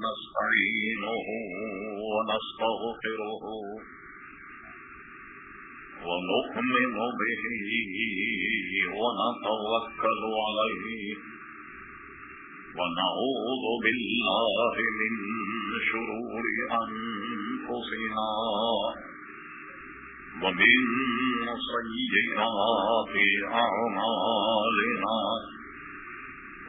ونستعينه ونستغفره ونؤمن به ونتوكل عليه ونعوذ بالله من شرور أنفسنا ومن سيئات أعمالنا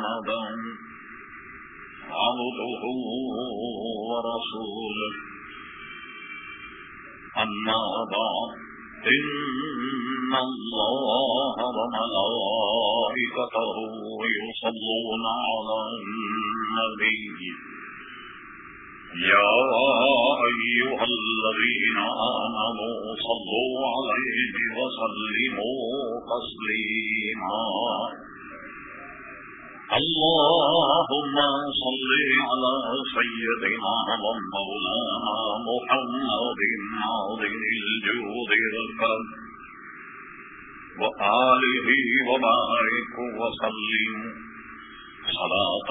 محمدا عبده ورسوله. أما بعد، إن الله وملائكته يصلون على النبي. يا أيها الذين آمنوا صلوا عليه وسلموا تسليما. اللهم صل على سيدنا ومولانا محمد عظيم الجود والكرم وآله وبارك وسلم. صلاة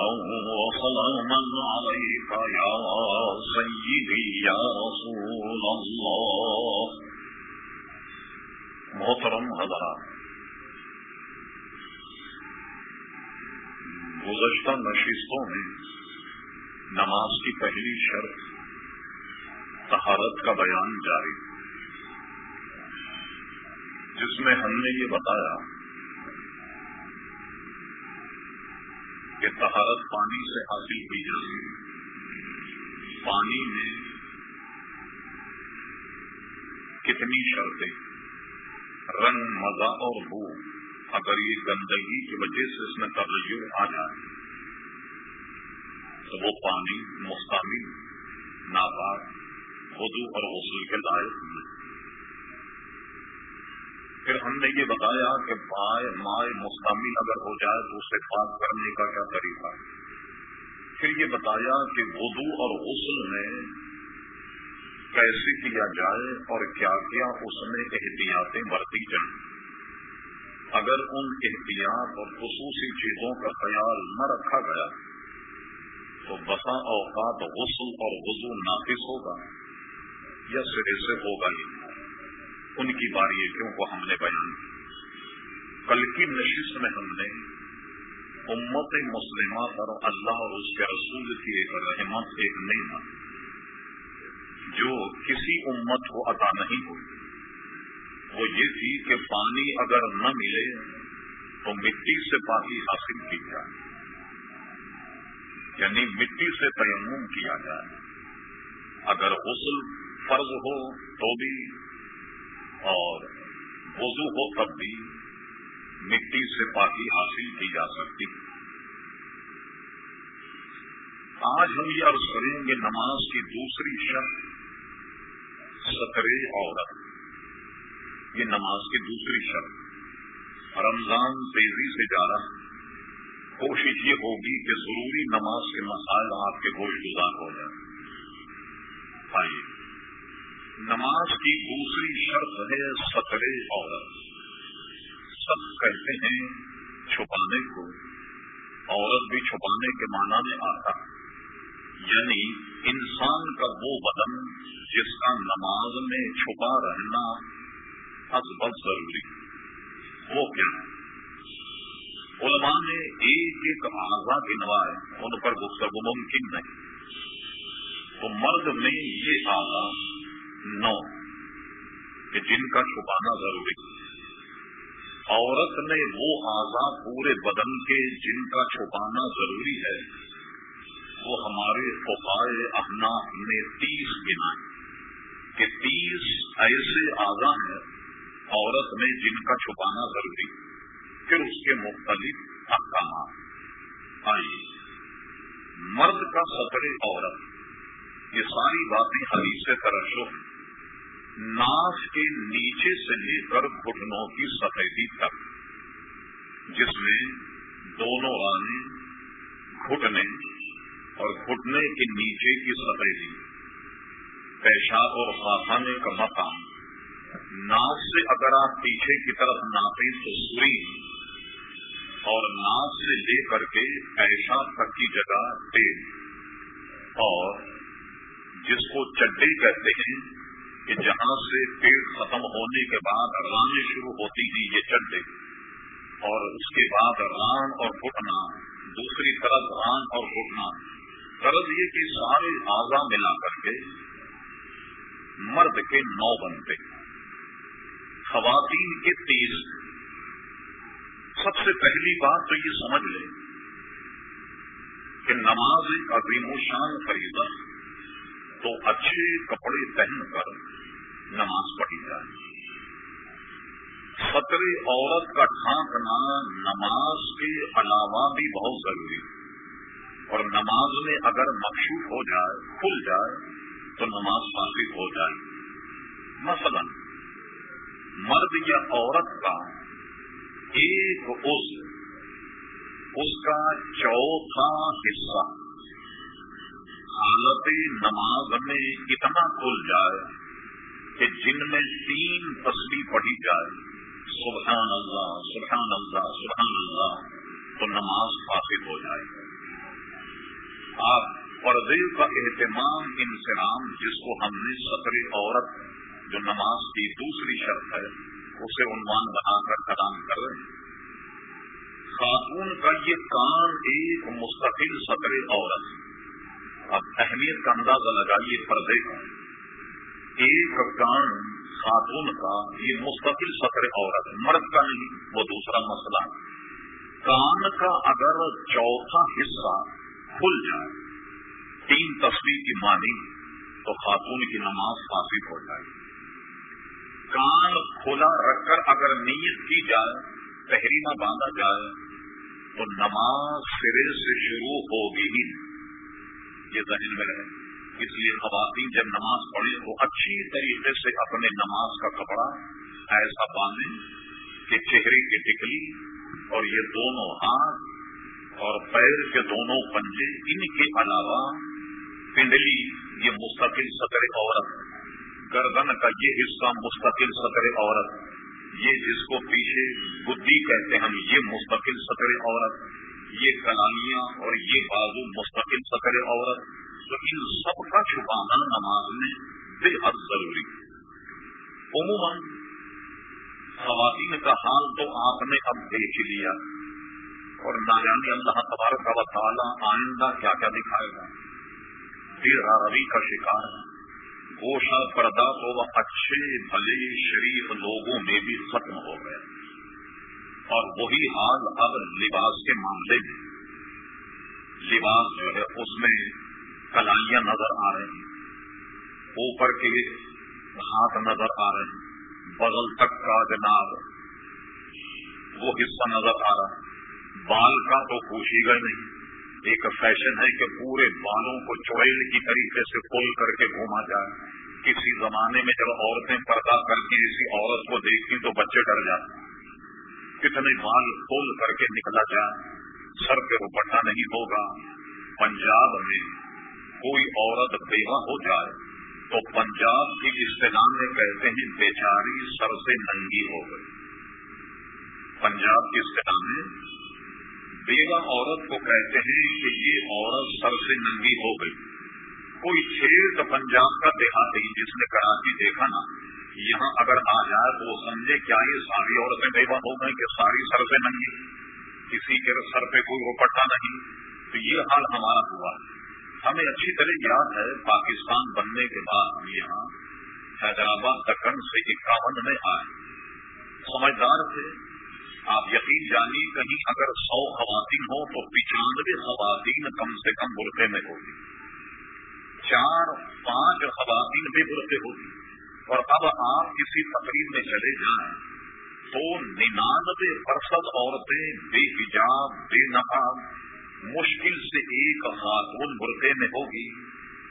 وسلاما عليك يا سيدي يا رسول الله. محترم حضرات گزشتہ نشستوں میں نماز کی پہلی شرط تہارت کا بیان جاری۔ جس میں ہم نے یہ بتایا کہ تہارت پانی سے حاصل کی جاتی پانی میں کتنی شرطیں؟ رنگ، مزہ اور بو۔ اگر یہ گندگی کی وجہ سے اس میں تغیر آ جائے تو وہ پانی مستعمل ناپاک خدو اور غسل کے لائق پھر ہم نے یہ بتایا کہ مائع مائع مستعمل اگر ہو جائے تو اسے پاک کرنے کا کیا طریقہ ہے؟ پھر یہ بتایا کہ وضو اور غسل میں کیسے کیا جائے اور کیا کیا اس میں احتیاطیں برتی جائیں۔ اگر ان احتیاط اور خصوصی چیزوں کا خیال نہ رکھا گیا تو بسا اوقات غسل اور وضو ناقص ہوگا یا سرے سے ہوگا ہی ان کی باریکیوں کو ہم نے بیان کی؟ کل کی نشست میں ہم نے امت مسلمہ پر اللہ اور اس کے رسول کی ایک رحمت ایک نعمت جو کسی امت کو عطا نہیں ہوئی۔ وہ یہ تھی کہ پانی اگر نہ ملے تو مٹی سے پانی حاصل کی جائے۔ یعنی مٹی سے تیمم کیا جائے۔ اگر غسل فرض ہو تو بھی اور وضو ہو تب بھی مٹی سے پاکی حاصل کی جا سکتی۔ آج ہم یہ عرض کریں گے نماز کی دوسری شرط سترے عورت۔ یہ نماز کی دوسری شرط۔ رمضان تیزی سے جا رہا کوشش یہ ہوگی کہ ضروری نماز کے مسائل آپ کے گوشت گزار ہو جائیں۔ آئیے۔ نماز کی دوسری شرط ہے سترے عورت۔ سب کہتے ہیں چھپانے کو۔ عورت بھی چھپانے کے معنی میں آتا یعنی انسان کا وہ بدن جس کا نماز میں چھپا رہنا بہت ضروری۔ وہ کیا ہے؟ علماء نے ایک ایک آزا گنوائے ان پر گفتگو ممکن نہیں۔ تو مرد میں یہ آزا نو کہ جن کا چھپانا ضروری عورت نے وہ آزا پورے بدن کے جن کا چھپانا ضروری ہے، وہ ہمارے فقائے احناف نے تیس گنائے کہ تیس ایسے آزا ہیں عورت میں جن کا چھپانا ضروری ہے۔ پھر اس کے مختلف احکامات۔ آئیے، مرد کا سطر عورت۔ یہ ساری باتیں حدیث سے ترشف ناس کے نیچے سے لے کر گھٹنوں کی سفیدی تک، جس میں دونوں آنے، گھٹنے اور گھٹنے کے نیچے کی سفیدی۔ پیشاب اور خاصانے کا مقام۔ ناس سے اگر آپ پیچھے کی طرف ناپیں تو سوئی اور ناس سے لے کر کے پیشاب تک کی جگہ تیل اور جس کو چڈی کہتے ہیں کہ جہاں سے پیٹ ختم ہونے کے بعد رانیں شروع ہوتی تھی یہ چڈے۔ اور اس کے بعد ران اور گھٹنا دوسری طرف ران اور گھٹنا طرز یہ کہ سارے آزا ملا کر کے مرد کے نو بنتے۔ ہیں خواتین کے تیز سب سے پہلی بات تو یہ سمجھ لیں کہ نماز عظیم و شان خریدا تو اچھے کپڑے پہن کر نماز پڑھی جائے۔ خطر عورت کا ڈھانکنا نماز کے علاوہ بھی بہت ضروری اور نماز میں اگر مقصود ہو جائے، کھل جائے، تو نماز فاسد ہو جائے۔ مثلا مرد یا عورت کا ایک اس اس کا چوتھا حصہ۔ حالت نماز میں اتنا کھل جائے کہ جن میں تین تصویر پڑھی جائے، سبحان اللہ سبحان اللہ سبحان اللہ، تو نماز فاسد ہو جائے۔ آپ پردے کا اہتمام انسلام، جس کو ہم نے سطر عورت، جو نماز کی دوسری شرط ہے اسے عنوان بنا کر قدام کر رہے ہیں۔ خاتون کا یہ کام ایک مستقل سطر عورت اب اہمیت کا اندازہ لگائیے پردے کا ایک کان خاتون کا یہ مستقل سطر عورت مرد کا نہیں، وہ دوسرا مسئلہ کان کا اگر چوتھا حصہ کھل جائے، تین تصویر کی مانی تو خاتون کی نماز فاسد ہو جائے۔ کان کھلا رکھ کر اگر نیت کی جائے، تحریمہ باندھا جائے، تو نماز سرے سے شروع ہوگی ہی۔ یہ ذہن میں رہے۔ اس لیے خواتین جب نماز پڑھیں تو اچھی طریقے سے اپنے نماز کا کپڑا ایسا باندھیں کہ چہرے کی ٹکلی اور یہ دونوں ہاتھ اور پیر کے دونوں پنجے ان کے علاوہ پنڈلی، یہ مستقل سطر عورت ہے گردن کا یہ حصہ مستقل سطر عورت، یہ جس کو پیچھے بدھی کہتے ہیں ہم یہ مستقل سطر عورت، یہ کلالیاں اور یہ بازو مستقل سکر عورت، تو ان سب کا چھپانا نماز میں بے حد ضروری۔ عموماً خواتین کا حال تو آپ نے اب دیکھ لیا۔ اور نہ جانے اللہ تبارک کا تعالیٰ آئندہ کیا کیا دکھائے گا؟ دیر روی کا شکار ہے۔ گوشہ پردہ تو وہ اچھے بھلے شریف لوگوں میں بھی ختم ہو گئے۔ اور وہی حال اب لباس کے معاملے میں۔ لباس جو ہے اس میں کلائیاں نظر آ رہی ہیں۔ اوپر کے ہاتھ نظر آ رہے ہیں۔ بغل تک کا جناب وہ حصہ نظر آ رہا ہے۔ بال کا تو پوچھی گئے نہیں۔ ایک فیشن ہے کہ پورے بالوں کو چویل کی طریقے سے کھول کر کے گھوما جائے۔ کسی زمانے میں جب عورتیں پردہ کر کے کسی عورت کو دیکھتی تو بچے ڈر جاتے کتنے مال کھول کر کے نکلا جائے۔ سر پہ روپٹا نہیں ہوگا۔ پنجاب میں کوئی عورت بیوہ ہو جائے تو پنجاب کی اصطلاح میں کہتے ہیں، بیچاری سر سے ننگی ہو گئی۔ پنجاب کی اصطلاح میں بیوہ عورت کو کہتے ہیں کہ یہ عورت سر سے ننگی ہو گئی۔ کوئی چھیڑ پنجاب کا دیہاتی جس نے کراچی دیکھا نا۔ یہاں اگر آ جائے تو وہ سمجھے کیا یہ ساری عورتیں بے ہو گئی کہ ساری سر پہ نہیں کسی کے سر پہ کوئی روپٹا نہیں۔ تو یہ حال ہمارا ہوا۔ ہمیں اچھی طرح یاد ہے پاکستان بننے کے بعد ہم یہاں حیدرآباد دکن سے اکاون میں آئے۔ سمجھدار تھے۔ آپ یقین جانیے کہیں اگر سو خواتین ہو تو پچانوے خواتین کم سے کم برقے میں ہوگی۔ چار پانچ خواتین بھی برقے ہوگی۔ اور اب آپ کسی تقریب میں چلے جائیں تو ننانوے فیصد عورتیں بے حجاب، بے نقاب، مشکل سے ایک خاتون برقے میں ہوگی۔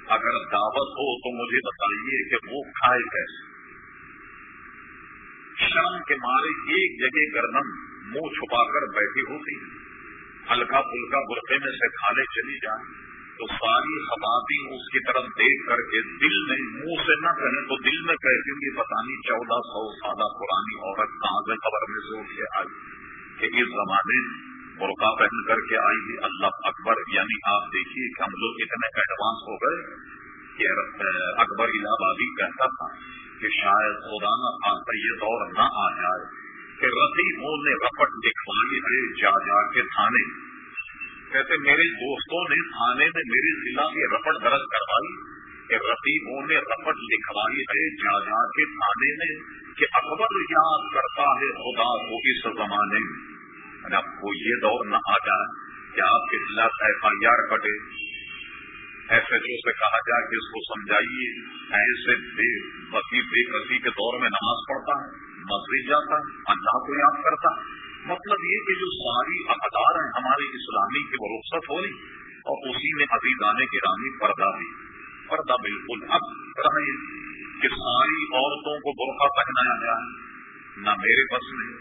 اگر دعوت ہو تو مجھے بتائیے کہ وہ کھائے کیسے۔ شرم کے مارے ایک جگہ گردن منہ چھپا کر بیٹھی ہوتی ہلکا پھلکا برقے میں سے کھانے چلی جائیں۔ تو ساری خواتین اس کی طرف دیکھ کر کے دل میں منہ سے نہ کہیں تو دل میں کہتی ہوں کہ پتا نہیں چودہ سو سالہ پرانی عورت کہاں سے خبر میں سے اٹھ کے آئی کہ اس زمانے برقع پہن کر کے آئی گی اللہ اکبر یعنی آپ دیکھیے کہ ہم لوگ اتنے ایڈوانس ہو گئے کہ اکبر الہ آبادی کہتا تھا کہ شاید خدا نہ یہ دور نہ آ جائے کہ رسی مول نے رپٹ دکھوائی ہے جا جا کے تھانے۔ کہتے میرے دوستوں نے تھانے میں میری ضلع میں رپٹ درج کروائی کہ رقیبوں نے رپٹ لکھوائی ہے جا جا کے تھانے میں کہ اکبر یاد کرتا ہے خدا کو اس زمانے میں۔ اب کو یہ دور نہ آ جائے کہ آپ کے خلاف ایف آئی آر کٹے۔ ایس ایچ او سے کہا جائے کہ اس کو سمجھائیے، ایسے بے بسی بے بسی کے دور میں نماز پڑھتا ہے۔ مسجد جاتا ہے اللہ کو یاد کرتا۔ ہے مطلب یہ کہ جو ساری اقدار ہیں ہمارے اسلامی کی وہ رخصت ہو رہی اور اسی میں ابھی دانے کی رانی پردہ بھی۔ پردہ بالکل۔ اب رہے کہ ساری عورتوں کو برقع پہنایا جائے نہ میرے بس میں،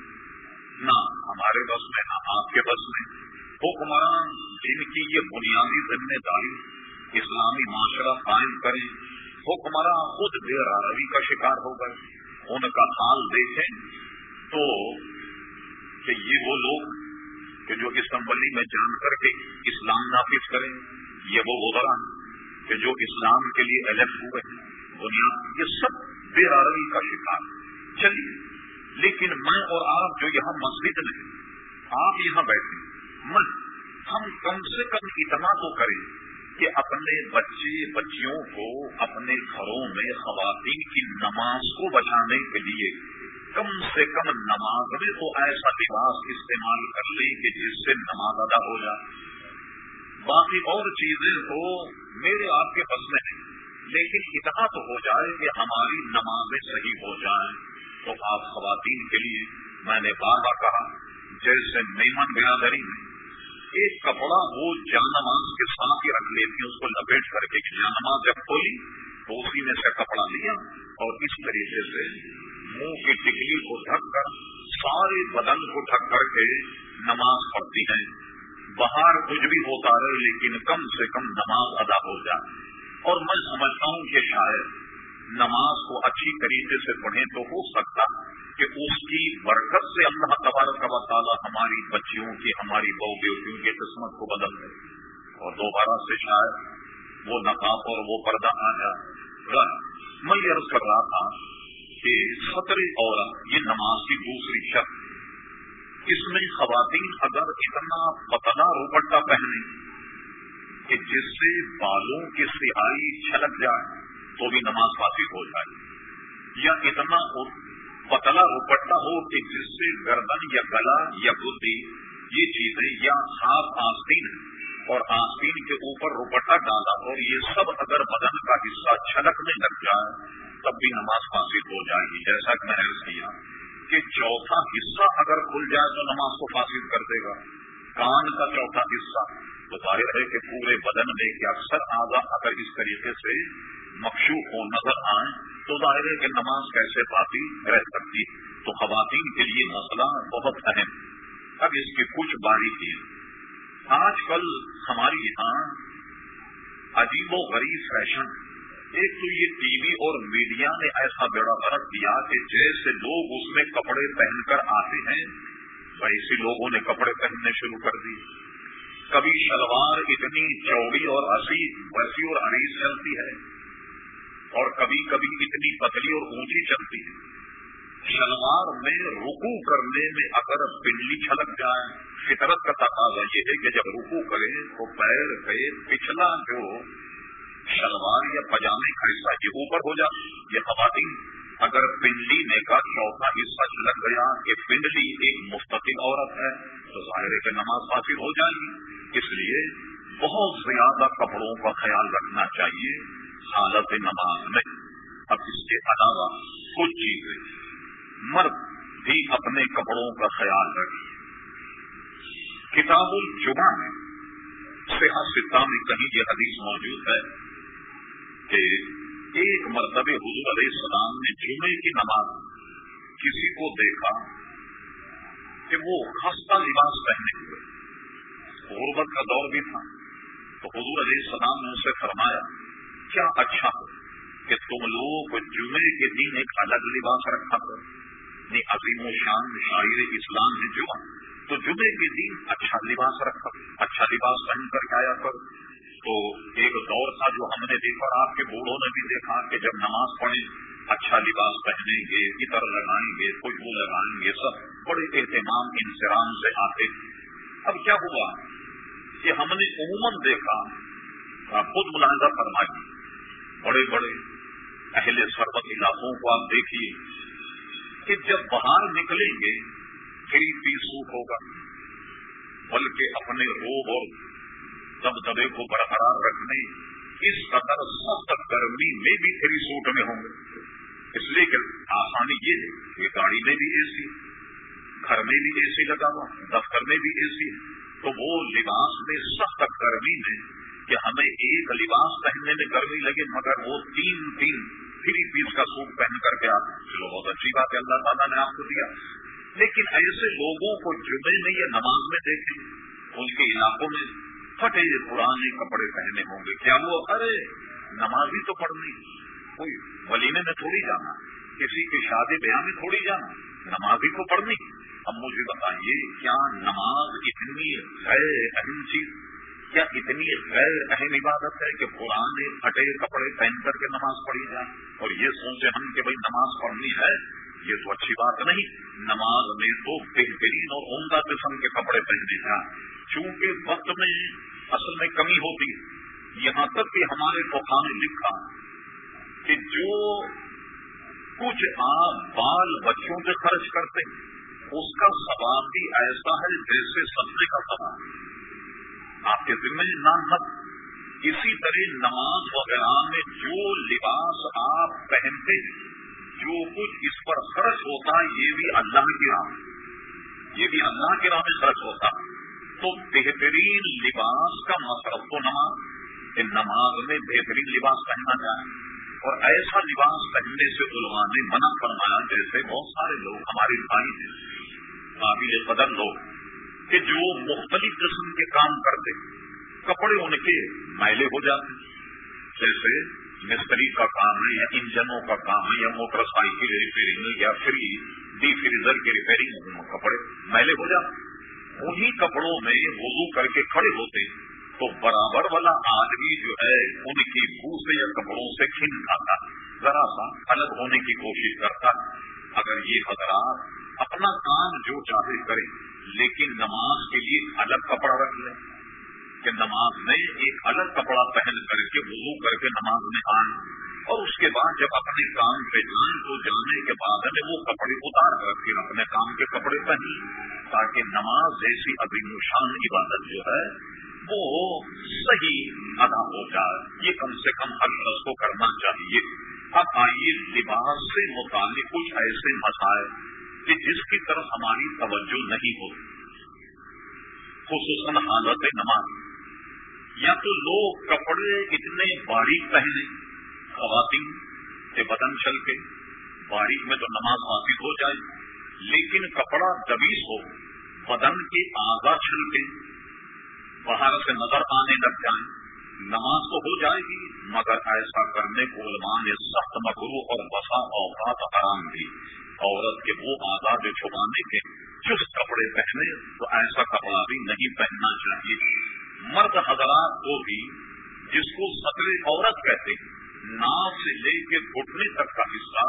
نہ ہمارے بس میں، نہ آپ کے بس میں۔ حکمران جن کی یہ بنیادی ذمہ داری اسلامی معاشرہ قائم کریں حکمراں خود بے روی کا شکار ہو گئے۔ ان کا حال دیکھیں تو کہ یہ وہ لوگ کہ جو اسمبلی میں جان کر کے اسلام نافذ کریں یہ وہ وزرا کہ جو اسلام کے لیے الیکٹ ہوئے ہیں۔ بنیاد، یہ سب بے آروی کا شکار چلیے، لیکن میں اور آپ جو یہاں مسجد میں آپ یہاں بیٹھے میں، ہم کم سے کم اتنا تو کریں۔ کہ اپنے بچے، بچیوں کو اپنے گھروں میں خواتین کی نماز کو بچانے کے لیے کم سے کم نماز میں تو ایسا لباس استعمال کر لیں کہ جس سے نماز ادا ہو جائے۔ باقی اور چیزیں تو میرے آپ کے بس میں ہیں لیکن اتنا تو ہو جائے کہ ہماری نمازیں صحیح ہو جائیں۔ تو آپ خواتین کے لیے میں نے بار بار کہا، جیسے میمن برادری میں ایک کپڑا وہ جان نماز کے ساتھ ہی رکھ لیتی اس کو لپیٹ کر کے جان نماز جب کھولی تو اسی میں سے کپڑا لیا اور اس طریقے سے منہ کی ٹکلی کو ڈھک کر، سارے بدن کو ڈھک کر کے نماز پڑھتی ہیں باہر کچھ بھی ہوتا رہے لیکن کم سے کم نماز ادا ہو جائے۔ اور میں سمجھتا ہوں کہ شاید نماز کو اچھی طریقے سے پڑھیں تو ہو سکتا کہ اس کی برکت سے اللہ تبارک کا تعالیٰ ہماری بچیوں کی، ہماری بہو بیٹیوں کی قسمت کو بدل دے۔ اور دوبارہ سے شاید وہ نقاب اور وہ پردہ آ جائے۔ میں یہ عرض کر رہا تھا کہ سطر عورت یہ نماز کی دوسری شرط۔ اس میں خواتین اگر اتنا پتلا روپٹا پہنے کہ جس سے بالوں کی سیائی چھلک جائے تو بھی نماز فاسد ہو جائے۔ یا اتنا پتلا روپٹا ہو کہ جس سے گردن یا گلا یا بدھی یہ چیزیں یا صاف آستین اور آستین کے اوپر روپٹا ڈالا اور یہ سب اگر بدن کا حصہ چھلکنے لگ جائے، تب بھی نماز فاسد ہو جائے گی، جیسا کہ میں نے کیا کہ چوتھا حصہ اگر کھل جائے تو نماز کو فاسد کر دے گا۔ کان کا چوتھا حصہ تو ظاہر ہے کہ پورے بدن میں کہ اکثر آگا اگر اس طریقے سے مخشو ہو، نظر آئے تو ظاہر ہے کہ نماز کیسے باقی رہ سکتی تو خواتین کے لیے مسئلہ بہت اہم۔ اب اس کی کچھ باریکی آج کل ہماری یہاں عجیب و غریب فیشن ایک تو یہ ٹی وی اور میڈیا نے ایسا بیڑا فرق دیا کہ جیسے لوگ اس میں کپڑے پہن کر آتے ہیں، ویسے لوگوں نے کپڑے پہننے شروع کر دی کبھی شلوار اتنی چوڑی اور ہسی بسی اور عریض چلتی ہے۔ اور کبھی کبھی اتنی پتلی اور اونچی چلتی ہے۔ شلوار میں رکو کرنے میں اگر پنڈلی چھلک جائے، فطرت کا تقاضا یہ ہے کہ جب رکو کرے تو پیر پہ پچھلا جو شلوار یا پجامے کا حصہ یہ اوپر ہو جا یہ خواتین اگر پنڈلی میں کا چوتھا حصہ لگ گیا کہ پنڈلی ایک مستقل عورت ہے، تو ظاہر ہے کہ نماز حاصل ہو جائے گی۔ اس لیے بہت زیادہ کپڑوں کا خیال رکھنا چاہیے۔ حالت نماز میں اب اس کے علاوہ کچھ چیزیں مرد بھی اپنے کپڑوں کا خیال رکھے۔ کتاب الجمہ میں صحت سطح میں کہیں یہ حدیث موجود ہے کہ ایک مرتبہ حضور علیہ السلام نے جمعے کی نماز کسی کو دیکھا کہ وہ خستہ لباس پہنے ہوئے۔ غربت کا دور بھی تھا۔ تو حضور علیہ السلام نے اسے فرمایا کیا اچھا ہو کہ تم لوگ جمعے کے دن ایک الگ لباس رکھا کرو؟ نہیں، عظیم و شان شاعر اسلام ہے جمعہ، تو جمعے کے دن اچھا لباس رکھا اچھا لباس پہن کر کے آیا کر تو ایک دور تھا جو ہم نے دیکھا آپ کے بوڑھوں نے بھی دیکھا کہ جب نماز پڑھیں اچھا لباس پہنیں گے اتر لگائیں گے خوشبو لگائیں گے، سب بڑے اہتمام انسرام سے آتے۔ اب کیا ہوا؟ کہ ہم نے عموماً دیکھا خود ملاحظہ فرمائی بڑے بڑے اہل سربت علاقوں کو آپ دیکھیے کہ جب باہر نکلیں گے تھری پیس سوٹ ہوگا، بلکہ اپنے روب اور دبدبے کو برقرار رکھنے اس قدر سخت گرمی میں بھی تھری سوٹ میں ہوں گے۔ اس لیے کہ آسانی یہ ہے کہ گاڑی میں بھی اے سی گھر میں بھی اے سی لگا ہوا، دفتر میں بھی اے سی تو وہ لباس میں سخت گرمی میں کہ ہمیں ایک لباس پہننے میں گرمی لگے، مگر وہ تین تین تھری پیس کا سوٹ پہن کر کے آتے چلو، بہت اچھی بات ہے، اللہ تعالیٰ نے آپ کو دیا۔ لیکن ایسے لوگوں کو جمعے میں یا نماز میں دیکھیں، ان کے علاقوں میں پھٹے پرانے کپڑے پہنے ہوں گے۔ کیا وہ؟ ارے نماز ہی تو پڑھنی کوئی ولیمے میں تھوڑی جانا، کسی کے شادی بیاہ میں تھوڑی جانا۔ نماز ہی تو پڑھنی۔ اب مجھے بتائیے، کیا نماز اتنی غیر اہم چیز کیا اتنی غیر اہم عبادت ہے کہ پرانے پھٹے کپڑے پہن کر کے نماز پڑھی جائے اور یہ سوچے ہم کہ بھائی نماز پڑھنی ہے، یہ تو اچھی بات نہیں۔ نماز میں تو بہترین اور عمدہ قسم کے کپڑے پہننے جائیں۔ چونکہ وقت میں اصل میں کمی ہوتی یہاں تک کہ ہمارے پوکھا نے لکھا کہ جو کچھ آپ بال بچوں پہ خرچ کرتے ہیں، اس کا ثواب بھی ایسا ہے جیسے سبزے کا ثواب۔ آپ کے ذمہ نام مت اسی طرح نماز وغیرہ میں جو لباس آپ پہنتے ہیں جو کچھ اس پر خرچ ہوتا ہے یہ بھی اللہ کی راہ یہ بھی اللہ کی راہ میں خرچ ہوتا۔ تو بہترین لباس کا مطلب تو نماز نماز میں بہترین لباس پہننا چاہے اور ایسا لباس پہننے سے علماء نے منع فرمایا، جیسے بہت سارے لوگ، ہمارے بھائی قابل قدر لوگ۔ کہ جو مختلف قسم کے کام کرتے کپڑے ان کے میلے ہو جاتے جیسے مستری کا کام ہے یا انجنوں کا کام ہے یا موٹر سائیکل ریپیئرنگ یا فری ڈی فریزر کی ریپیئرنگ کپڑے میلے ہو جاتے انہیں کپڑوں میں وضو کر کے کھڑے ہوتے تو برابر والا آدمی جو ہے، ان کی بو سے یا کپڑوں سے کھن کھاتا ذرا سا الگ ہونے کی کوشش کرتا اگر یہ حضرات اپنا کام جو چاہے کرے لیکن نماز کے لیے الگ کپڑا رکھ لیں کہ نماز میں ایک الگ کپڑا پہن کر کے وضو کر کے نماز میں آئیں اور اس کے بعد جب اپنے کام پہ جان کو جانے کے بعد میں وہ کپڑے اتار کر پھر اپنے کام کے کپڑے پہن تاکہ نماز جیسی ابھی نشان عبادت جو ہے، وہ صحیح ادا ہو جائے۔ یہ کم سے کم ہر شخص کو کرنا چاہیے۔ اب آئیے لباس سے متعلق کچھ ایسے مسائل۔ کہ جس کی طرف ہماری توجہ نہیں ہوتی خصوصاً حالت نماز، یا تو لوگ کپڑے اتنے باریک پہنے، خواتین کے بدن چل کے، باریک میں تو نماز حاصل ہو جائے، لیکن کپڑا دبیس ہو، بدن کے آگا چل کے باہر سے نظر آنے لگ جائیں، نماز تو ہو جائے گی، مگر ایسا کرنے کو علماء نے سخت مکرو اور بسا اوقات آرام دی۔ عورت کے وہ آزاد چھپانے کے چست کپڑے پہنے تو ایسا کپڑا بھی نہیں پہننا چاہیے۔ مرد حضرات کو بھی جس کو سطر عورت کہتے ہیں ناف سے لے کے گھٹنے تک کا حصہ،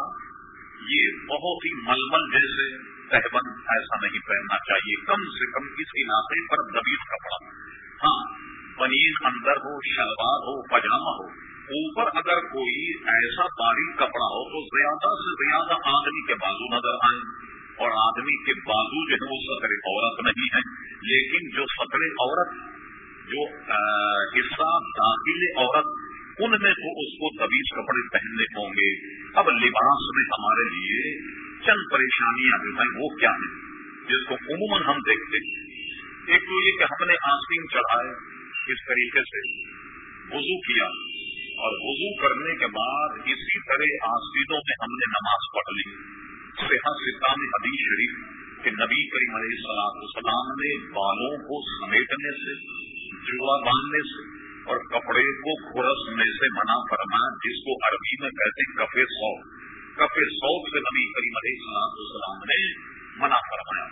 یہ بہت ہی ململ جیسے تہبند ایسا نہیں پہننا چاہیے۔ کم سے کم اس علاقے پر دبیز کپڑا ہاں پنیر اندر ہو، شلوار ہو پجامہ ہو۔ اوپر اگر کوئی ایسا باریک کپڑا ہو تو زیادہ سے زیادہ آدمی کے بازو نظر آئے اور آدمی کے بازو جو ہے وہ سطر عورت نہیں ہے، لیکن جو سطر عورت، جو حصہ داخل عورت، ان میں تو اس کو طبیز کپڑے پہننے ہوں گے۔ اب لباس میں ہمارے لیے چند پریشانیاں جو ہیں وہ کیا ہیں؟ جس کو عموماً ہم دیکھتے ہیں۔ ایک تو یہ کہ ہم نے آسین چڑھائے اس طریقے سے؟ وضو کیا۔ اور وضو کرنے کے بعد اسی طرح آسیدوں میں ہم نے نماز پڑھ لی۔ صحت سطح میں حدیث شریف کہ نبی کریم علیہ السلام السلام نے بالوں کو سمیٹنے سے جڑا باندھنے سے اور کپڑے کو کھرسنے سے منع فرمایا، جس کو عربی میں کہتے ہیں کفے سو کفے سو سے نبی کریم علیہ السلام السلام نے منع فرمایا۔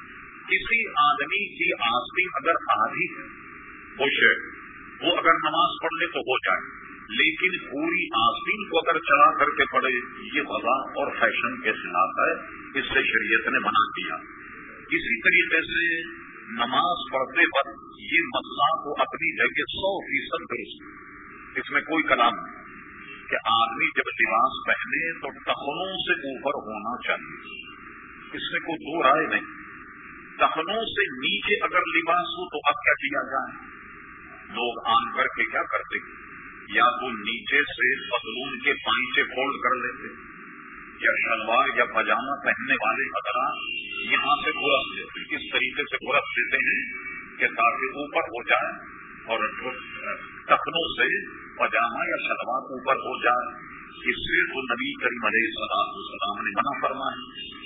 کسی آدمی کی آستی اگر آدھی ہے خوش ہے۔ وہ اگر نماز پڑھ لے تو ہو جائے لیکن پوری آستین کو اگر چلا کر کے پڑے، یہ وضع اور فیشن کے خلاف ہے، اس سے شریعت نے منع کیا۔ اسی طریقے سے نماز پڑھتے وقت یہ مسئلہ کو اپنی جگہ سو فیصد درست۔ اس میں کوئی کلام نہیں کہ آدمی جب لباس پہنے تو ٹخنوں سے اوپر ہونا چاہیے۔ اس میں کوئی دو رائے نہیں۔ ٹخنوں سے نیچے اگر لباس ہو تو اب کیا کیا جائے؟ لوگ آن کر کے کیا کرتے یا تو نیچے سے پتلون کے پائچے فولڈ کر لیتے۔ یا شلوار یا پاجامہ پہننے والے حضرات یہاں سے برس دیتے کس طریقے سے برس دیتے ہیں کہ تاکہ اوپر ہو جائے اور ٹخنوں سے پاجامہ یا شلوار اوپر ہو جائے۔ اس سے تو نبی کریم علیہ السلام السلام نے منع فرمایا۔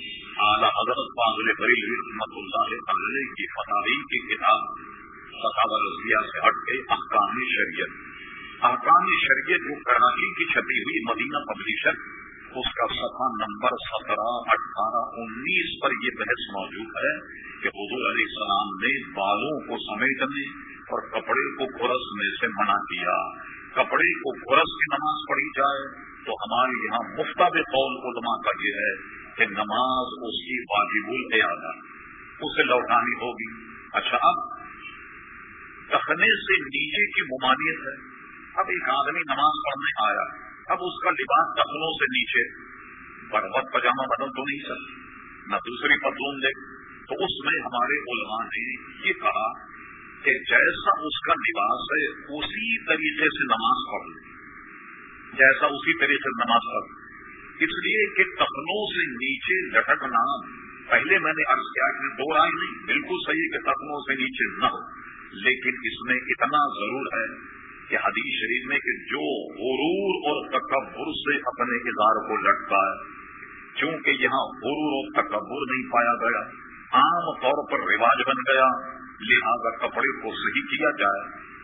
اعلیٰ حضرت پاگل بری رحمت اللہ تعالی کی فتح کی کتاب فتح رضیہ سے ہٹ کے احکام شریعت۔ احکام شریعت جو کراچی کی چھپی ہوئی مدینہ پبلیشر، اس کا صفحہ نمبر سترہ، اٹھارہ، انیس پر یہ بحث موجود ہے کہ حضور علیہ السلام نے بالوں کو سمیٹنے اور کپڑے کو کھرسنے سے منع کیا۔ کپڑے کو کھرس کی نماز پڑھی جائے تو ہمارے یہاں مفتاب قول علماء کا یہ ہے کہ نماز اس کی واجب العداد اسے لوٹانی ہوگی۔ اچھا اب تخنے سے نیچے کی ممانعت ہے۔ اب ایک آدمی نماز پڑھنے آیا، اب اس کا لباس دفنوں سے نیچے۔ بروت پاجامہ بدل تو نہیں سکتا۔ نہ دوسری پتلون دے۔ تو اس میں ہمارے علماء نے یہ کہا کہ جیسا اس کا لباس ہے، اسی طریقے سے نماز پڑھ لے۔ جیسا اسی طریقے سے نماز پڑھ اس لیے کہ تخنوں سے نیچے لٹکنا، پہلے میں نے عرض کیا کہ دو رائے نہیں، بالکل صحیح کہ تخنوں سے نیچے نہ ہو۔ لیکن اس میں اتنا ضرور ہے کہ حدیث شریف میں کہ جو غرور اور تکبر سے اپنے اظہار کو لٹتا ہے کیونکہ یہاں غرور اور تکبر نہیں پایا گیا، عام طور پر رواج بن گیا، لہذا کپڑے کو صحیح کیا جائے۔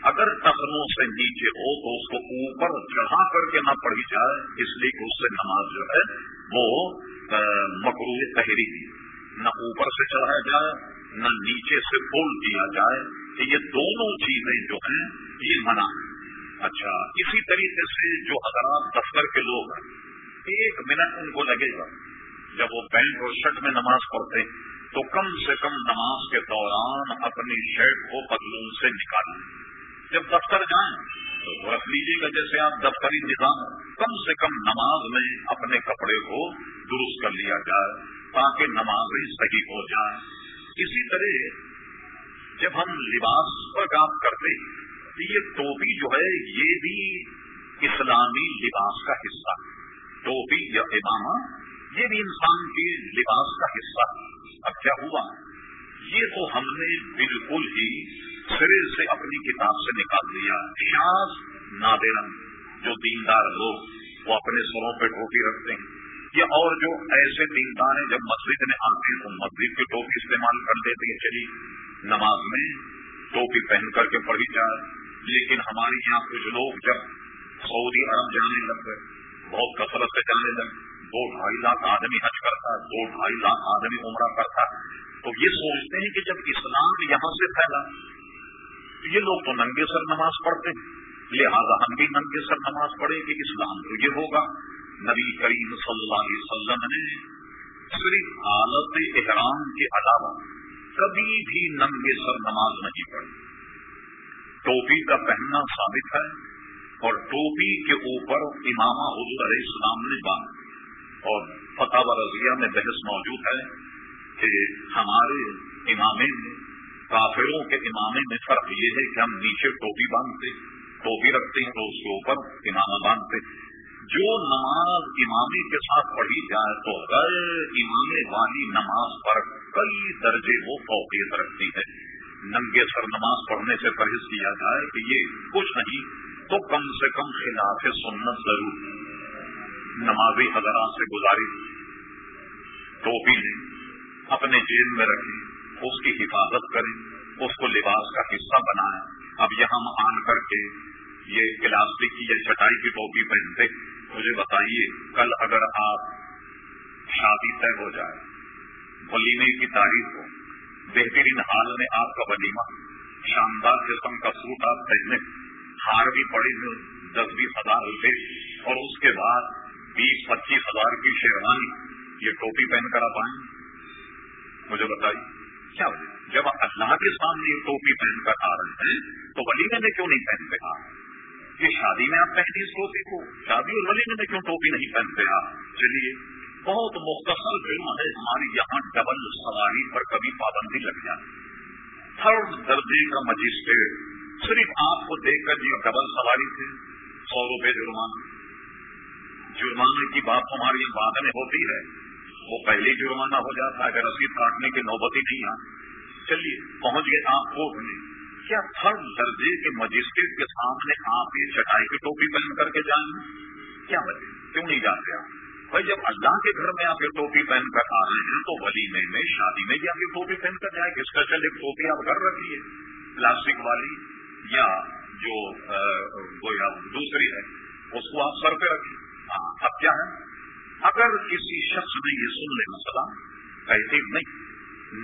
اگر تخنوں سے نیچے ہو تو اس کو اوپر چڑھا کر کے نہ پڑھی جائے، اس لیے کہ اس سے نماز جو ہے، وہ مکرو تحری نہ اوپر سے چڑھایا جائے، نہ نیچے سے پول دیا جائے کہ یہ دونوں چیزیں جو ہیں، یہ منع ہے اچھا اسی طریقے سے جو حضرات دفتر کے لوگ ہیں، ایک منٹ ان کو لگے گا، جب وہ پینٹ اور شرٹ میں نماز پڑھتے، تو کم سے کم نماز کے دوران اپنی شرٹ کو پتلون سے نکالیں جب دفتر جائیں، تو رکھ لیجیے گا، جیسے آپ دفتری نظام کم سے کم نماز میں اپنے کپڑے کو درست کر لیا جائے، تاکہ نماز صحیح ہو جائے اسی طرح، جب ہم لباس پر کام کرتے ہیں یہ ٹوپی جو ہے، یہ بھی اسلامی لباس کا حصہ ہے۔ ٹوپی یا امامہ، یہ بھی انسان کے لباس کا حصہ ہے۔ اب کیا ہوا؟ یہ تو ہم نے بالکل ہی سرے سے اپنی کتاب سے نکال دیا شاز نادرن، جو دیندار لوگ، وہ اپنے سروں پہ ٹوپی رکھتے ہیں۔ یا اور جو ایسے دیندار ہیں، جب مسجد میں آتے ہیں تو مسجد کی ٹوپی استعمال کر دیتے ہیں۔ چلی نماز میں ٹوپی پہن کر کے پڑھی جائے۔ لیکن ہمارے یہاں کچھ لوگ جب سعودی عرب جانے لگ گئے بہت کثرت سے جانے لگے، دو ڈھائی لاکھ آدمی حج کرتا ہے دو ڈھائی لاکھ آدمی عمرہ کرتا ہے تو یہ سوچتے ہیں کہ جب اسلام یہاں سے پھیلا یہ لوگ تو ننگے سر نماز پڑھتے ہیں۔ لہٰذا ہم بھی ننگے سر نماز پڑھیں گے اسلام تو یہ ہوگا۔ نبی کریم صلی اللہ علیہ وسلم نے صرف حالت احرام کے علاوہ کبھی بھی ننگے سر نماز نہیں پڑھی۔ ٹوپی کا پہننا ثابت ہے اور ٹوپی کے اوپر امامہ حضور علیہ السلام نے باندھ اور فتح و رضیہ میں بحث موجود ہے کہ ہمارے امامے میں، کافروں کے امامے میں فرق یہ ہے کہ ہم نیچے ٹوپی باندھتے، ٹوپی رکھتے ہیں تو اس کے اوپر امامہ باندھتے۔ جو نماز امامی کے ساتھ پڑھی جائے تو غیر امام والی نماز پر کئی درجے وہ فوقیت رکھتی ہے۔ ننگے سر نماز پڑھنے سے پرہیز کیا جائے کہ یہ کچھ نہیں، تو کم سے کم خلاف سنت ضرور۔ نمازی حضرات سے گزاری۔ ٹوپی لیں، اپنے جیل میں رکھیں، اس کی حفاظت کریں، اس کو لباس کا حصہ بنائیں۔ اب یہاں آن کر کے یہ پلاسٹک کی یا چٹائی کی ٹوپی پہنتے، مجھے بتائیے، کل اگر آپ شادی طے ہو جائے، ولیمے کی تاریخ ہو بہترین حال میں آپ کا ولیمہ، شاندار قسم کا سوٹ آپ پہنے ہار بھی پڑے دس بیس ہزار روپے، اور اس کے بعد بیس پچیس ہزار کی شیروانی، یہ ٹوپی پہن کر آپ آئیں۔ مجھے بتائیے، کیا جب اللہ کے سامنے یہ ٹوپی پہن کر آ رہے ہیں، تو ولیمے میں کیوں نہیں پہنتے آپ؟ کہ شادی میں آپ پہنتی اس ٹوپی کو شادی اور ولی میں کیوں ٹوپی نہیں پہنتے آپ؟ چلیے بہت مختصر فلم ہے ہماری یہاں ڈبل سواری پر کبھی پابندی لگ جاتی تھرڈ درجے کا مجسٹریٹ صرف آپ کو دیکھ کر جو ڈبل سواری تھے سو روپے جرمانہ۔ جرمانے کی بات ہماری یہاں بعد میں ہوتی ہے۔ وہ پہلے جرمانہ ہو جاتا ہے، اگر رسید کاٹنے کی نوبتی نہیں آتی چلیے پہنچ گئے آپ کو کیا تھرڈ درجے کے مجسٹریٹ کے سامنے آپ یہ چٹائی کی ٹوپی پہن کر کے جائیں؟ کیا وجہ؟ کیوں نہیں جاتے آپ؟ بھائی جب اللہ کے گھر میں آپ یہ ٹوپی پہن کر آ رہے ہیں تو ولیمے میں شادی میں بھی آپ یہ ٹوپی پہن کر جائیں گے۔ اسپیشل ایک ٹوپی آپ گھر رکھیے۔ پلاسٹک والی یا جو دوسری ہے، اس کو آپ سر پہ رکھیے ہاں اب کیا ہے؟ اگر کسی شخص نے یہ سن لے مسئلہ کہتے نہیں،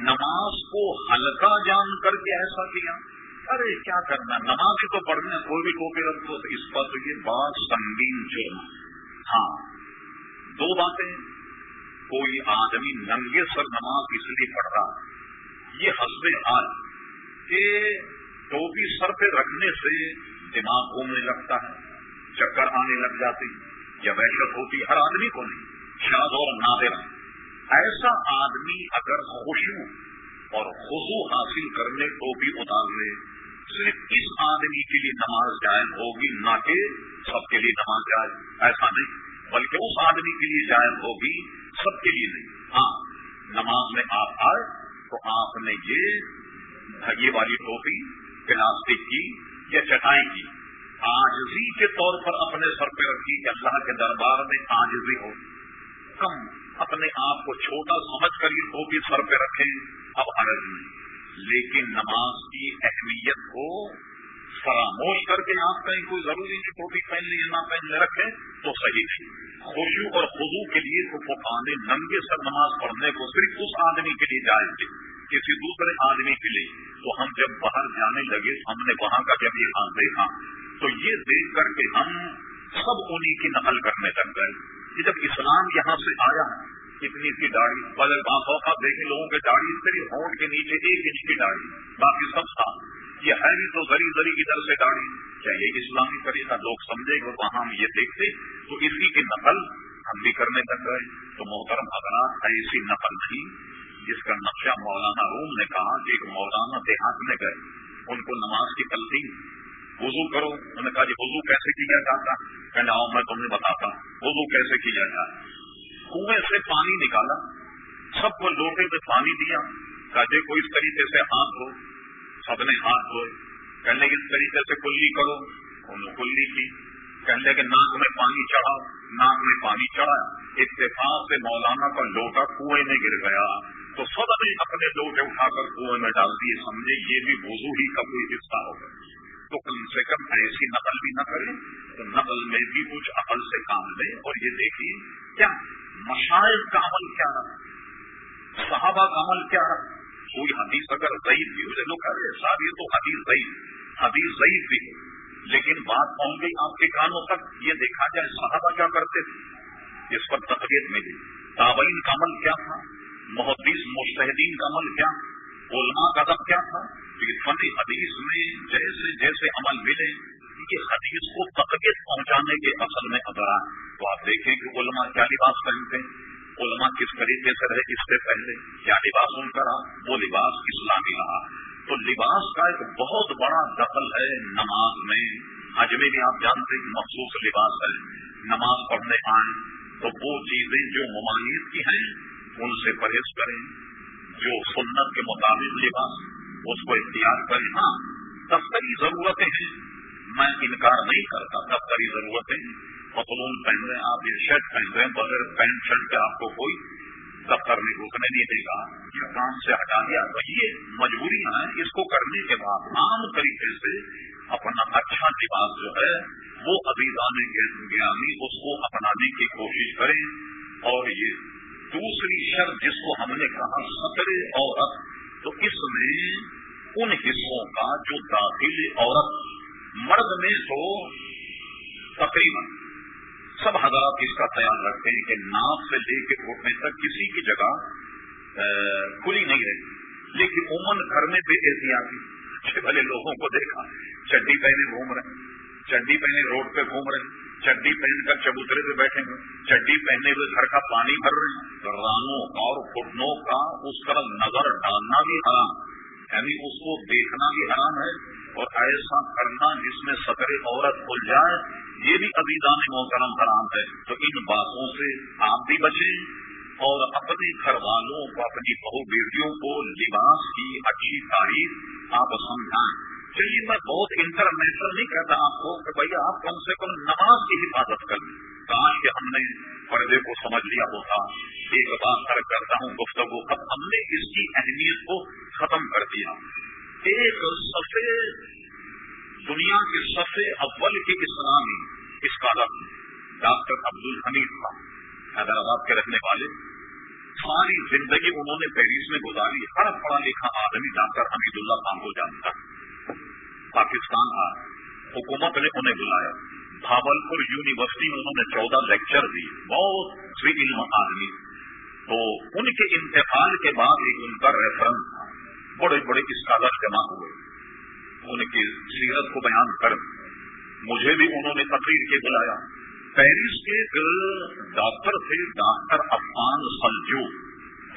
نماز کو ہلکا جان کر کے ایسا کیا، ارے کیا کرنا، نماز تو پڑھنے کوئی بھی ٹوپی رکھ دو اس پر تو یہ بات سنگین جرم ہاں دو باتیں کوئی آدمی ننگے سر نماز اس لیے پڑھ رہا ہے۔ یہ حسب حال کہ ٹوپی سر پہ رکھنے سے دماغ گھومنے لگتا ہے، چکر آنے لگ جاتی یا وحشت ہوتی ہر آدمی کو نہیں، شاد اور نادر۔ ایسا آدمی اگر خوشبو اور خوشو حاصل کرنے، ٹوپی اتار لے صرف اس آدمی کے لیے نماز جائز ہوگی، نہ کہ سب کے لیے نماز جائز ایسا نہیں۔ بلکہ اس آدمی کے لیے جائز ہوگی سب کے لیے نہیں۔ ہاں نماز میں آپ آئے تو آپ نے یہ دھگے والی ٹوپی پلاسٹک کی یا چٹائی کی۔ آجزی کے طور پر اپنے سر پہ رکھی کہ اللہ کے دربار میں آجزی ہو۔ کم اپنے آپ کو چھوٹا سمجھ کر یہ ٹوپی سر پہ رکھیں، اب عرض نہیں لیکن نماز کی اہمیت کو فراموش کر کے آپ کہیں کوئی ضروری نہیں ٹوپی پہن لی نہ پہن رکھے تو صحیح تھی۔ خوشو اور خزو کے لیے تو پکانے ننگے سر نماز پڑھنے کو صرف اس آدمی کے لیے جائیں گے کسی دوسرے آدمی کے لیے۔ تو ہم جب باہر جانے لگے، ہم نے وہاں کا جب یہ حال دیکھا، تو یہ دیکھ کر کے ہم سب انہیں کی نقل کرنے لگ گئے۔ کہ جب اسلام یہاں سے آیا ہے اتنی سی داڑھی بدل باخو دیکھیں لوگوں کی داڑھی صرف ہونٹ کے نیچے ایک انچ کی داڑھی، باقی سب تھا یہ ہے بھی تو زری زری کی طرف سے داڑھی کیا یہ اسلامی طریقہ لوگ سمجھے گا وہاں ہم یہ دیکھتے؟ تو اسی کی نقل ہم بھی کرنے لگ گئے۔ تو محترم حضرات، ایسی نقل نہیں۔ جس کا نقشہ مولانا روم نے کہا کہ ایک مولانا دیہات میں گئے۔ ان کو نماز کی تلقین۔ وضو کرو۔ انہوں نے کہا جی وضو کیسے کیا جاتا؟ کہنا آؤ، میں تمہیں بتاتا۔ وضو کیسے کیا جاتا؟ کنویں سے پانی نکالا۔ سب کو لوٹے میں پانی دیا۔ کہتے کو اس طریقے سے ہاتھ دھو۔ سب نے ہاتھ دھوئے۔ کہنے اس طریقے سے کلی کرو۔ انہوں نے کلی کی۔ کہنے کے ناک میں پانی چڑھاؤ۔ ناک میں پانی چڑھا اتفاق سے مولانا کا لوٹا کنویں میں گر گیا۔ تو سب نے اپنے لوٹے اٹھا کر کنویں میں ڈال دیے۔ سمجھے، یہ بھی وضو ہی کا کوئی حصہ ہوگا۔ تو کم سے کم ایسی نقل بھی نہ کریں۔ تو نقل میں بھی کچھ عقل سے کام لیں۔ اور یہ دیکھیے، کیا مشاعر کا عمل کیا رہا صحابہ کا عمل کیا رہا کوئی حدیث اگر ضعیف بھی ہو لوگ کہہ رہے صاحب یہ تو حدیث ضعیف حدیث ضعیف بھی ہے لیکن بات پہنچ گئی آپ کے کانوں تک، یہ دیکھا جائے صحابہ کیا کرتے تھے؟ اس پر تقریب ملی۔ تابعین کا عمل کیا تھا؟ محدث مشتحدین کا عمل کیا؟ علماء کا ادب کیا تھا؟ فن حدیث میں جیسے جیسے عمل ملے کہ حدیث کو تقریب پہنچانے کے اصل میں اگر تو آپ دیکھیں کہ علماء کیا لباس پہنتے ہیں۔ علماء کس طریقے سے رہے، اس سے پہلے کیا لباس ان کا رہا؟ وہ لباس اسلامی رہا۔ تو لباس کا ایک بہت بڑا دخل ہے نماز میں۔ حج میں بھی آپ جانتے ہیں، مخصوص لباس ہے۔ نماز پڑھنے آئیں تو وہ چیزیں جو ممانعت کی ہیں، ان سے پرہیز کریں۔ جو سنت کے مطابق لباس، اس کو اختیار کریں۔ ہاں دفتری ضرورتیں ہیں۔ میں انکار نہیں کرتا دفتری ضرورتیں۔ پتلون پہن رہے ہیں، آپ یہ شرٹ پہن رہے ہیں، بغیر پینٹ شرٹ پہ آپ کو کوئی دفتر میں روکنے نہیں دے گا۔ یا کام سے ہٹا دیا۔ تو یہ مجبوریاں ہیں، اس کو کرنے کے بعد عام طریقے سے اپنا اچھا لباس جو ہے، وہ ابھی دانے گیانی اس کو اپنانے کی کوشش کریں۔ اور یہ دوسری شرط جس کو ہم نے کہا، سطر عورت۔ تو اس میں ان حصوں کا جو داخل عورت، مرد میں تو تقریباً سب حضرات اس کا خیال رکھتے ہیں کہ ناپ سے لے کے گھٹنے تک کسی کی جگہ کھلی نہیں رہتی۔ لیکن عموماً گھر میں بے احتیاطی اچھے بھلے لوگوں کو دیکھا۔ چڈی پہنے گھوم رہے چڈی پہنے روڈ پہ گھوم رہے چڈی پہن کر چبوترے پہ بیٹھے ہوئے چڈی پہنے ہوئے گھر کا پانی بھر رہے ہیں۔ رانوں اور گھٹنوں کا اس طرح نظر ڈالنا بھی حرام یعنی اس کو دیکھنا بھی حرام ہے۔ اور ایسا کرنا جس میں سطر عورت کھل جائے، یہ بھی ابھی دان محترم حرام ہے۔ تو ان باتوں سے آپ بھی بچیں اور اپنے گھر والوں کو، اپنی بہو بیٹیوں کو لباس کی اچھی تعریف آپ سمجھائیں۔ چلیے، میں بہت انٹرنیشنل نہیں کہتا آپ کو کہ بھائی آپ کم سے کم نماز کی حفاظت کر لیں۔ کاش کہ ہم نے پردے کو سمجھ لیا ہوتا۔ ایک بات کرتا ہوں، گفتگو اب ہم نے اس کی اہمیت کو ختم کر دیا۔ ایک سفید دنیا کے سب سے اول کے اسلامی اسکالر ڈاکٹر عبد الحمید خان حیدرآباد کے رہنے والے۔ ساری زندگی انہوں نے پیرس میں گزاری، ہر پڑھا لکھا آدمی ڈاکٹر حمید اللہ خان کو جانتا۔ پاکستان آ، حکومت نے انہیں بلایا۔ بھاولپور یونیورسٹی میں انہوں نے چودہ لیکچر دی بہت سی علم آدمی۔ تو ان کے انتقال کے بعد ہی ان کا ریفرنس بڑے بڑے اسکالر جمع ہوئے۔ ان کی سیرت کو بیان کر۔ مجھے بھی انہوں نے تقریر کے بلایا۔ پیرس کے ڈاکٹر تھے ڈاکٹر افغان سلجو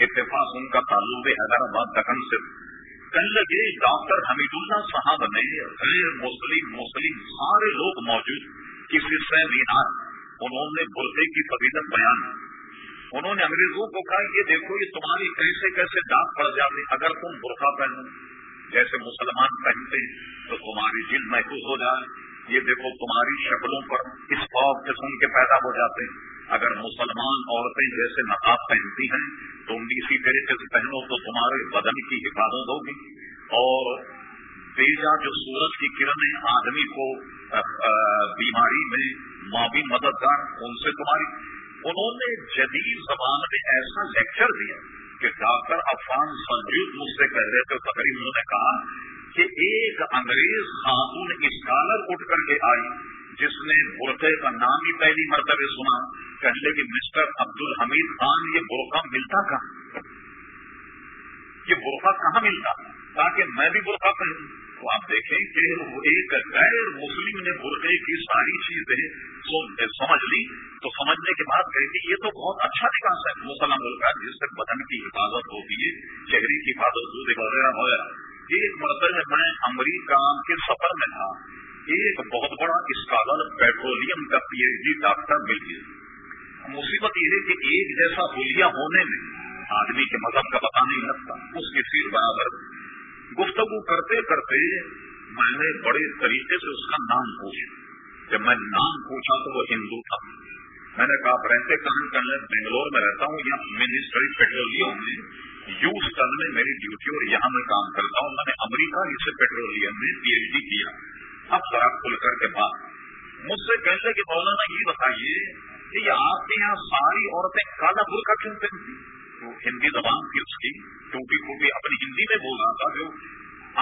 اتفاق ان کا تعلق حیدرآباد دکن سے۔ کل لگے ڈاکٹر حمید اللہ صاحب نے غیر مسلم مسلم سارے لوگ موجود کسی سے مینار انہوں نے برقے کی فضیلت بیان۔ انہوں نے انگریزوں کو کہا یہ دیکھو، یہ تمہاری کیسے کیسے ڈاک پڑ جاتی؟ اگر تم برقع پہنو، جیسے مسلمان پہنتے، تو تمہاری جلد محفوظ ہو جائے۔ یہ دیکھو، تمہاری شکلوں پر اس خوف قسم کے پیدا ہو جاتے۔ ہیں اگر مسلمان عورتیں جیسے نقاب پہنتی ہیں تم بھی اسی طریقے سے پہنو، تو تمہارے بدن کی حفاظت ہوگی۔ اور تیجا، جو سورج کی کرنیں آدمی کو بیماری میں معافی مددگار، ان سے تمہاری انہوں نے جدید زبان میں ایسا لیکچر دیا کہ ڈاکٹر افان سنجیت مجھ سے کہہ رہے تھے تقریب انہوں نے کہا کہ ایک انگریز خاتون اسکالر اٹھ کر کے آئی، جس نے برقے کا نام ہی پہلی مرتبہ سنا، کہنے کہ مسٹر عبد الحمید خان، یہ برقع ملتا کہاں؟ یہ برقع کہاں ملتا؟ تاکہ میں بھی برقع پہنوں۔ تو آپ دیکھیں کہ ایک غیر مسلم نے برقعے کی ساری چیزیں سمجھ لی تو سمجھنے کے بعد کہیں یہ تو بہت اچھا لباس ہے۔ مسلم ملک کا جس سے بدن کی حفاظت ہوتی ہے چہرے کی حفاظت ہوتی وغیرہ وغیرہ۔ ایک مرتبہ میں امریکہ کے سفر میں تھا، ایک بہت بڑا اسکالر پیٹرولیم کا پی ایچ ڈی ڈاکٹر مل گیا۔ مصیبت یہ ہے کہ ایک جیسا بولیا ہونے میں، آدمی کے مذہب کا پتا نہیں لگتا، اس کی سیٹ برابر گفتگو کرتے کرتے میں نے بڑے طریقے سے اس کا نام پوچھا۔ جب میں نام پوچھا تو وہ ہندو تھا۔ میں نے کہا رہتے کہاں؟ کر لیں بنگلور میں رہتا ہوں یا منسٹری پیٹرولیم میں یوسٹن میں میری ڈیوٹی اور یہاں میں کام کرتا ہوں۔ میں نے امریکہ سے پیٹرولیم میں پی ایچ ڈی کیا۔ اب ذرا کھل کر کے بعد مجھ سے کہتے کہ مولانا یہ بتائیے کہ یہ آپ کے یہاں ساری عورتیں کالا برقع کیوں پہنتی تو ہندی زبان کی اس کی ٹوٹی پھوٹی اپنی ہندی میں بول رہا تھا، جو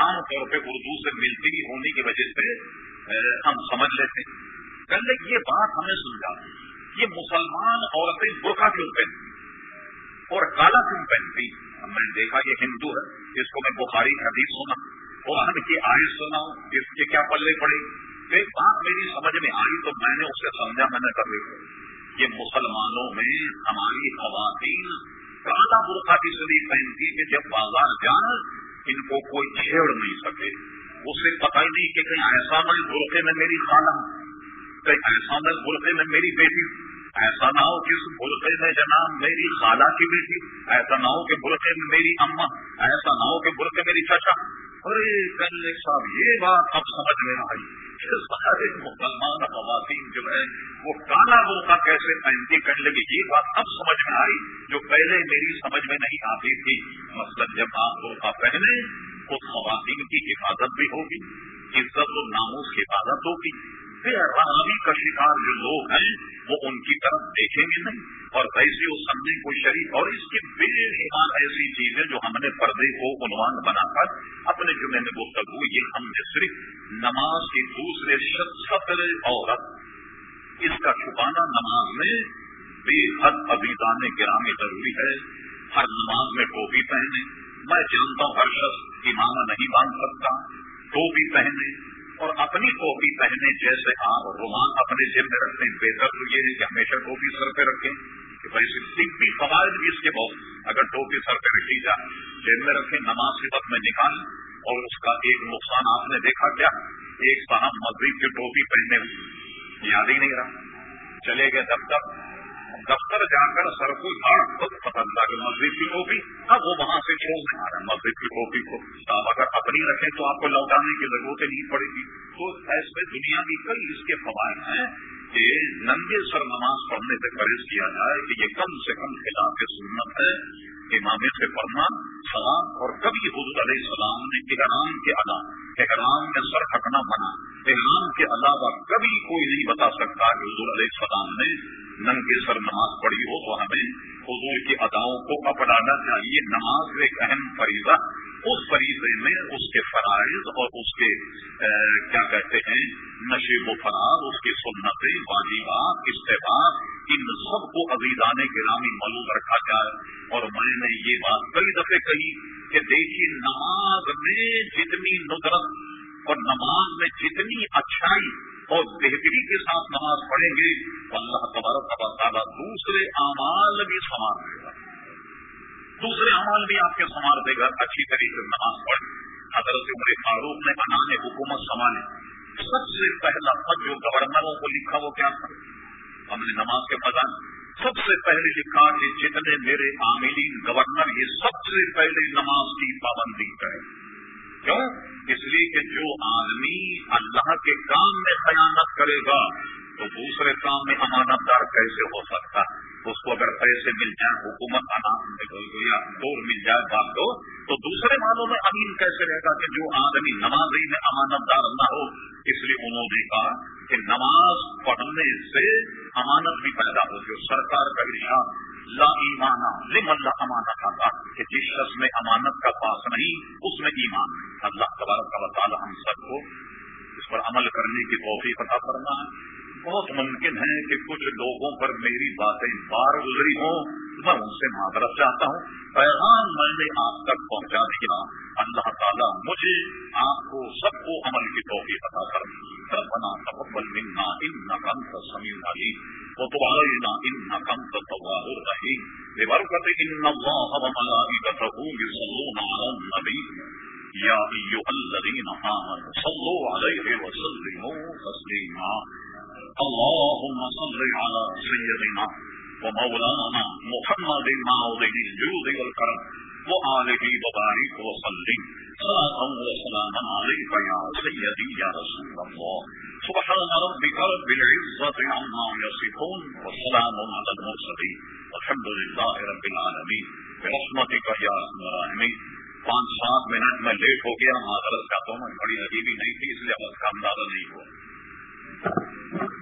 عام طور پہ اردو سے ملتی ہونے کی وجہ سے ہم سمجھ لیتے پہلے یہ بات ہمیں سمجھا۔ یہ مسلمان عورتیں برقع کیوں پہنتی؟ اور کالا کیوں پہنتی؟ میں نے دیکھا یہ ہندو ہے اس کو میں بخاری حدیث سنا قرآن کی آئے سنا اس کے کیا پلے پڑے۔ ایک بات میری سمجھ میں آئی تو میں نے اسے سمجھا، میں نے کر دیکھا یہ مسلمانوں میں ہماری خواتین کالا برقع کی سلی پہنتی کہ جب بازار جان ان کو کوئی چھیڑ نہیں سکے۔ اسے پتا ہی نہیں کہ کہیں ایسا نہ برقے میں میری خالہ کہیں ایسا نہ برقے میں میری بیٹی ایسا نہ ہو کہ اس برقے میں جناب میری خالہ کی بیٹی ایسا نہ ہو کہ برقے میں میری اما ایسا نہ ہو کہ برقے میری چچا ارے کرنے صاحب، یہ بات اب سمجھ میں آئی۔ سارے مسلمان خواتین جو ہے وہ کالا برقع کیسے پہنتی کرنے لگی، یہ بات اب سمجھ میں آئی جو پہلے میری سمجھ میں نہیں آتی تھی۔ مطلب جب آپ برقع پہنے تو خواتین کی حفاظت بھی ہوگی، عزت و ناموس کی حفاظت ہوگی۔ رابی کا شکار جو لوگ ہیں، وہ ان کی طرف دیکھیں گے نہیں۔ اور ویسے وہ سمجھیں کوئی شریف اور اس کی بے شمار ایسی چیزیں جو ہم نے پردے کو عنوان بنا کر اپنے جمعے میں گفتگو، یہ ہم نے صرف نماز کی دوسرے سطر عورت، اس کا چھپانا نماز میں بے حد ابیدان گرامی ضروری ہے۔ ہر نماز میں ٹوپی پہنے۔ میں جانتا ہوں ہر شخص امامہ نہیں باندھ سکتا۔ ٹوپی پہنے۔ اور اپنی ٹوپی پہنے جیسے ہاں، آپ رومان اپنے جیب میں رکھتے ہیں بہتر تو یہ ہے کہ ہمیشہ ٹوپی سر پہ رکھیں کہ بھائی ویسے طبی فوائد بھی اس کے بہت اگر ٹوپی سر پہ رکھی جائے جیب میں رکھیں، نماز کے وقت میں نکال اور اس کا ایک نقصان آپ نے دیکھا کیا؟ ایک صاحب مسجد کی ٹوپی پہننے یاد ہی نہیں رہا۔ چلے گئے دفتر۔ دفتر جا کر سر کو جھاڑ خود پسند کہ مسجد کی ٹوپی، اب وہ وہاں سے چھوڑنے آ رہا مسجد کی ٹوپی کو آپ اگر اپنی رکھیں تو آپ کو لوٹانے کی ضرورت نہیں پڑے گی۔ تو ایسے دنیا کی کئی اس کے فوائد ہیں کہ ننگے سر نماز پڑھنے سے پرہیز کیا جائے کہ یہ کم سے کم خلاف سنت ہے۔ امام سے پڑھنا سلام، اور کبھی حضور علیہ السلام نے احرام کے ادا احرام میں سر ہٹنا بنا احرام کے علاوہ کبھی کوئی نہیں بتا سکتا کہ حضور علیہ السلام نے ننگے سر نماز پڑھی ہو تو ہمیں حضور کی اداؤں کو اپنانا چاہیے۔ نماز ایک اہم فریضہ۔ اس فریضے میں اس کے فرائض اور اس کے کیا کہتے ہیں، نشیب و فرار اس کی سنتیں، واجبات استفاد ان سب کو عزیزان گرامی معلوم رکھا جائے۔ اور میں نے یہ بات کئی دفعے کہی کہ دیکھیے، نماز میں جتنی ندرت اور نماز میں جتنی اچھائی اور بہتری کے ساتھ نماز پڑھیں گے، تو اللہ تبارک تعالیٰ دوسرے اعمال بھی سنوار دے گا۔ دوسرے اعمال بھی آپ کے سنوار دے گا، اچھی طریقے سے نماز پڑھ حضرت عمر فاروق نے انان حکومت سنبھالے سب سے پہلا خط جو گورنروں کو لکھا وہ کیا تھا؟ ہم نے نماز کے بدن سب سے پہلے لکھا کہ جتنے میرے عاملین، گورنر یہ سب سے پہلے نماز کی پابندی کریں۔ کیوں اس لیے کہ جو آدمی اللہ کے کام میں خیانت کرے گا، تو دوسرے کام میں امانت دار کیسے ہو سکتا؟ اس کو اگر پیسے مل جائیں، حکومت یا دور مل جائے بات دو تو دوسرے مالوں میں امین کیسے رہے گا کہ جو آدمی نمازی میں امانت دار نہ ہو؟ اس لیے انہوں نے کہا کہ نماز پڑھنے سے امانت بھی پیدا ہو، جو سرکار کا ارشاد لا ایمانا لم اللہ امانت اللہ کہ جس شخص میں امانت کا پاس نہیں، اس میں ایمان اللہ تبارک کا تعالی ہم سب کو اس پر عمل کرنے کی توفیق عطا کرنا ہے بہت ممکن ہے کہ کچھ لوگوں پر میری باتیں بار گزری ہوں، میں ان سے معذرت چاہتا ہوں۔ پیغام میں نے آپ تک پہنچا دیا۔ اللہ تعالیٰ مجھے، آپ کو سب کو عمل کی توفیق عطا کرنا ربنا تقبل منا انك انت السميع العليم وتب علينا انك التواب الرحيم. ببركة ان الله وملائكته يصلون على النبي؟ يا ايها الذين امنوا صلوا عليه وسلموا تسليما. اللهم صل على سيدنا ومولانا محمد معوذ الجود والكرم وآله وبارك وسلم. صلاة وسلاما عليك يا سيدي يا رسول الله. سبحان ربك رب العزة عما يصفون والسلام على المرسلين والحمد لله رب العالمين برحمتك يا رحم الراحمين پانچ سات منٹ میں لیٹ ہو گیا معذرت کا تو میں بڑی عجیبی نہیں تھی، اس لیے بس کا اندازہ نہیں ہوا۔